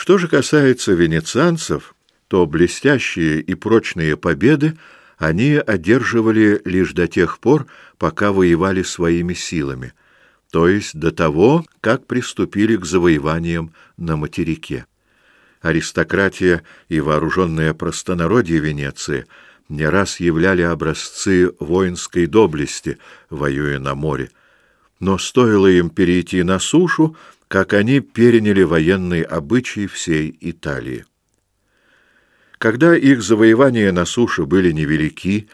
Что же касается венецианцев, то блестящие и прочные победы они одерживали лишь до тех пор, пока воевали своими силами, то есть до того, как приступили к завоеваниям на материке. Аристократия и вооруженное простонародье Венеции не раз являли образцы воинской доблести, воюя на море. Но стоило им перейти на сушу, как они переняли военные обычаи всей Италии. Когда их завоевания на суше были невелики,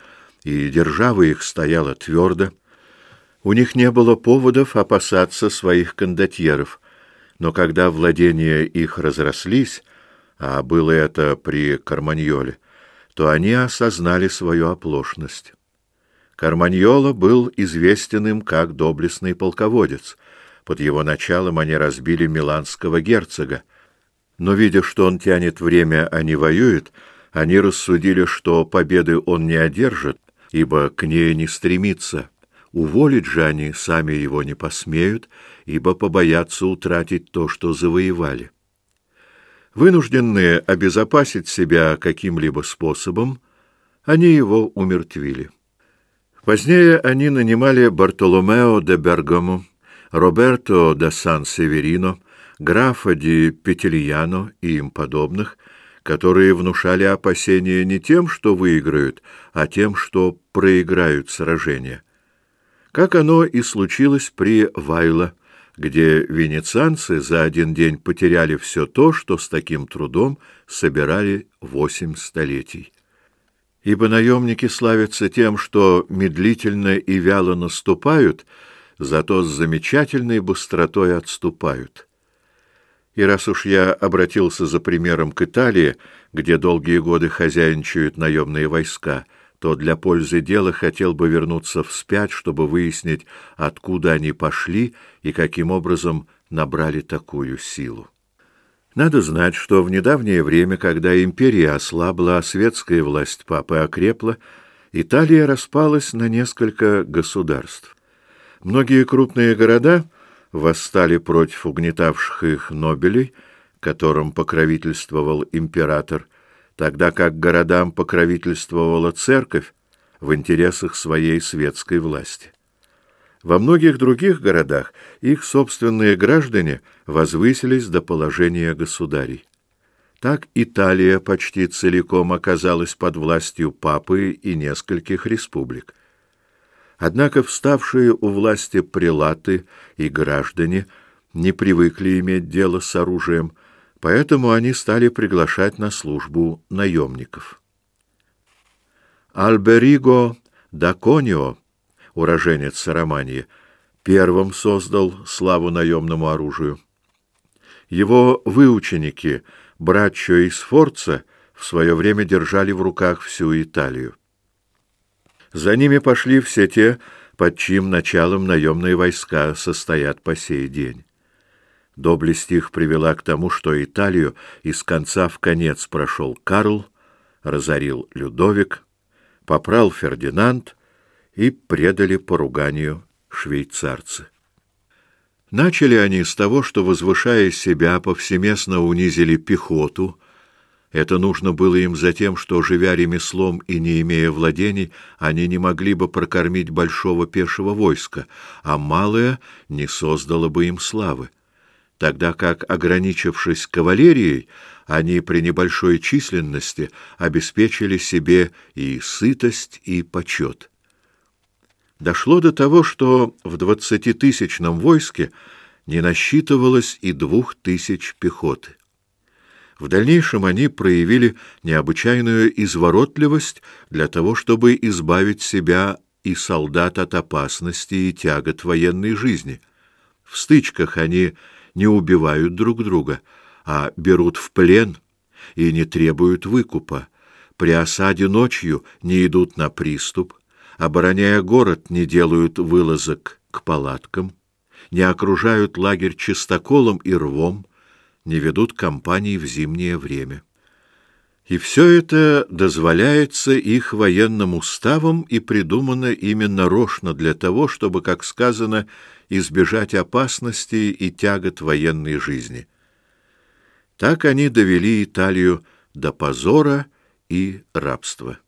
и держава их стояла твердо, у них не было поводов опасаться своих кондотьеров, но когда владения их разрослись, а было это при Карманьоле, то они осознали свою оплошность. Карманьола был известен им как доблестный полководец. Под его началом они разбили миланского герцога. Но, видя, что он тянет время, а не воюет, они рассудили, что победы он не одержит, ибо к ней не стремится. Уволить же они сами его не посмеют, ибо побоятся утратить то, что завоевали. Вынужденные обезопасить себя каким-либо способом, они его умертвили. Позднее они нанимали Бартоломео де Бергамо, Роберто де Сан-Северино, графа ди Петельяно и им подобных, которые внушали опасения не тем, что выиграют, а тем, что проиграют сражение. Как оно и случилось при Вайло, где венецианцы за один день потеряли все то, что с таким трудом собирали восемь столетий. Ибо наемники славятся тем, что медлительно и вяло наступают, зато с замечательной быстротой отступают. И раз уж я обратился за примером к Италии, где долгие годы хозяйничают наемные войска, то для пользы дела хотел бы вернуться вспять, чтобы выяснить, откуда они пошли и каким образом набрали такую силу. Надо знать, что в недавнее время, когда империя ослабла, а светская власть папы окрепла, Италия распалась на несколько государств. Многие крупные города восстали против угнетавших их нобелей, которым покровительствовал император, тогда как городам покровительствовала церковь в интересах своей светской власти. Во многих других городах их собственные граждане возвысились до положения государей. Так Италия почти целиком оказалась под властью папы и нескольких республик. Однако вставшие у власти прилаты и граждане не привыкли иметь дело с оружием, поэтому они стали приглашать на службу наемников. Альбериго да Конио, уроженец Сарамании, первым создал славу наемному оружию. Его выученики, Браччо и Сфорца, в свое время держали в руках всю Италию. За ними пошли все те, под чьим началом наемные войска состоят по сей день. Доблесть их привела к тому, что Италию из конца в конец прошел Карл, разорил Людовик, попрал Фердинанд и предали поруганию швейцарцы. Начали они с того, что, возвышая себя, повсеместно унизили пехоту. Это нужно было им за тем, что, живя ремеслом и не имея владений, они не могли бы прокормить большого пешего войска, а малое не создало бы им славы тогда как, ограничившись кавалерией, они при небольшой численности обеспечили себе и сытость, и почет. Дошло до того, что в двадцатитысячном войске не насчитывалось и двух тысяч пехоты. В дальнейшем они проявили необычайную изворотливость для того, чтобы избавить себя и солдат от опасности и тягот военной жизни. В стычках они не убивают друг друга, а берут в плен и не требуют выкупа. При осаде ночью не идут на приступ, обороняя город, не делают вылазок к палаткам, не окружают лагерь чистоколом и рвом, не ведут кампаний в зимнее время. И все это дозволяется их военным уставом и придумано именно рочно для того, чтобы, как сказано, избежать опасностей и тягот военной жизни. Так они довели Италию до позора и рабства.